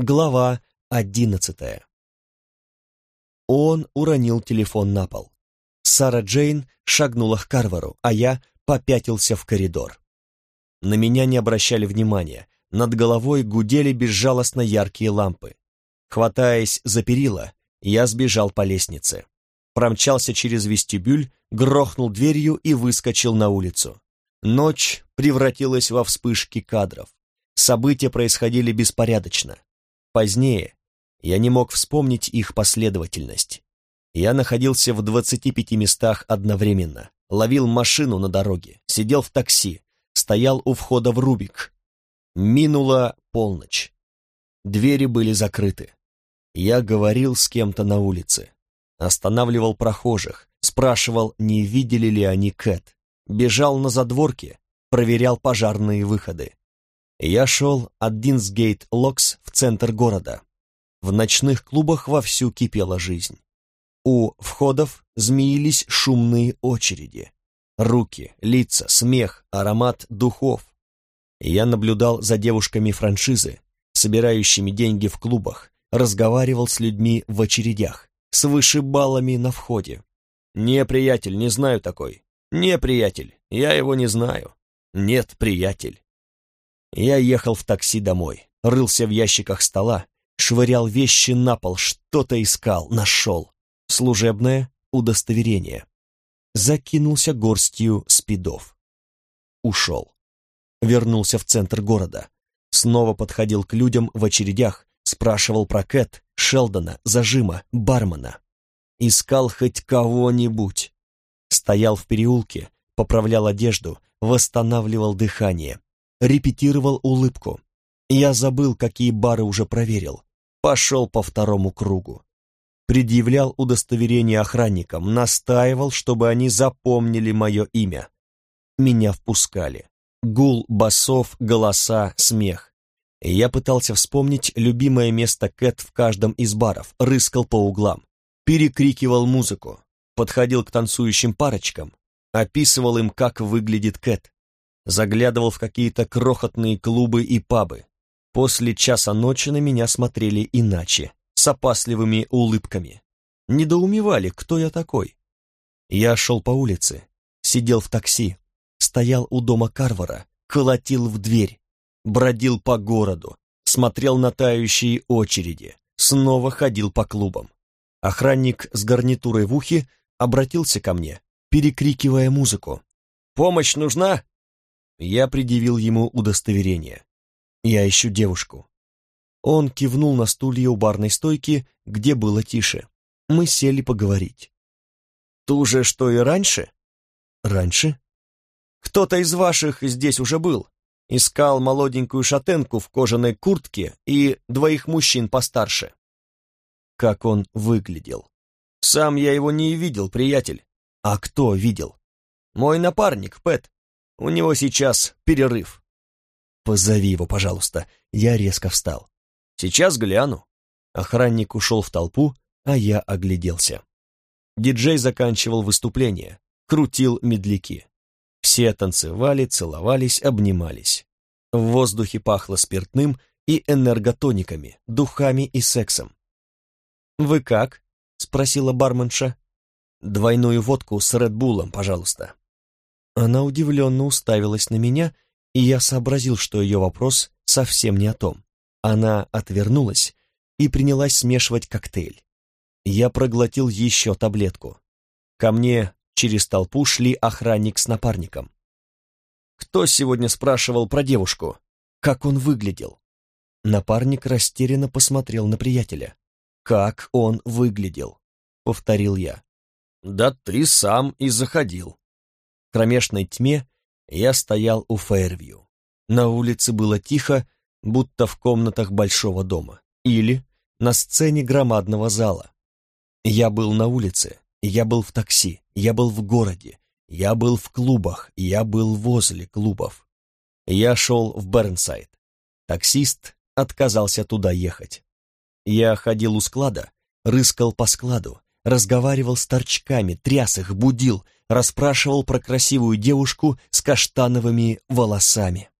Глава одиннадцатая. Он уронил телефон на пол. Сара Джейн шагнула к Карвару, а я попятился в коридор. На меня не обращали внимания, над головой гудели безжалостно яркие лампы. Хватаясь за перила, я сбежал по лестнице. Промчался через вестибюль, грохнул дверью и выскочил на улицу. Ночь превратилась во вспышки кадров. События происходили беспорядочно. Позднее я не мог вспомнить их последовательность. Я находился в 25 местах одновременно, ловил машину на дороге, сидел в такси, стоял у входа в Рубик. Минула полночь. Двери были закрыты. Я говорил с кем-то на улице. Останавливал прохожих, спрашивал, не видели ли они Кэт. Бежал на задворке, проверял пожарные выходы. Я шел от Динсгейт Локс в центр города. В ночных клубах вовсю кипела жизнь. У входов змеились шумные очереди. Руки, лица, смех, аромат духов. Я наблюдал за девушками франшизы, собирающими деньги в клубах, разговаривал с людьми в очередях, с вышибалами на входе. «Не, приятель, не знаю такой. Не, приятель, я его не знаю. Нет, приятель». Я ехал в такси домой, рылся в ящиках стола, швырял вещи на пол, что-то искал, нашел. Служебное удостоверение. Закинулся горстью спидов. Ушел. Вернулся в центр города. Снова подходил к людям в очередях, спрашивал про Кэт, Шелдона, Зажима, бармена. Искал хоть кого-нибудь. Стоял в переулке, поправлял одежду, восстанавливал дыхание, репетировал улыбку. Я забыл, какие бары уже проверил пошел по второму кругу. Предъявлял удостоверение охранникам, настаивал, чтобы они запомнили мое имя. Меня впускали. Гул, басов, голоса, смех. Я пытался вспомнить любимое место Кэт в каждом из баров, рыскал по углам, перекрикивал музыку, подходил к танцующим парочкам, описывал им, как выглядит Кэт, заглядывал в какие-то крохотные клубы и пабы, После часа ночи на меня смотрели иначе, с опасливыми улыбками. Недоумевали, кто я такой. Я шел по улице, сидел в такси, стоял у дома Карвара, колотил в дверь, бродил по городу, смотрел на тающие очереди, снова ходил по клубам. Охранник с гарнитурой в ухе обратился ко мне, перекрикивая музыку. «Помощь нужна?» Я предъявил ему удостоверение. Я ищу девушку. Он кивнул на стулья у барной стойки, где было тише. Мы сели поговорить. Ту же, что и раньше? Раньше? Кто-то из ваших здесь уже был. Искал молоденькую шатенку в кожаной куртке и двоих мужчин постарше. Как он выглядел. Сам я его не видел, приятель. А кто видел? Мой напарник, Пэт. У него сейчас перерыв. «Позови его, пожалуйста». Я резко встал. «Сейчас гляну». Охранник ушел в толпу, а я огляделся. Диджей заканчивал выступление, крутил медляки. Все танцевали, целовались, обнимались. В воздухе пахло спиртным и энерготониками, духами и сексом. «Вы как?» — спросила барменша. «Двойную водку с Редбулом, пожалуйста». Она удивленно уставилась на меня и я сообразил, что ее вопрос совсем не о том. Она отвернулась и принялась смешивать коктейль. Я проглотил еще таблетку. Ко мне через толпу шли охранник с напарником. Кто сегодня спрашивал про девушку? Как он выглядел? Напарник растерянно посмотрел на приятеля. «Как он выглядел?» — повторил я. «Да ты сам и заходил». В кромешной тьме я стоял у Фейервью. На улице было тихо, будто в комнатах большого дома. Или на сцене громадного зала. Я был на улице, я был в такси, я был в городе, я был в клубах, я был возле клубов. Я шел в Бернсайд. Таксист отказался туда ехать. Я ходил у склада, рыскал по складу, разговаривал с торчками, тряс их, будил, расспрашивал про красивую девушку с каштановыми волосами.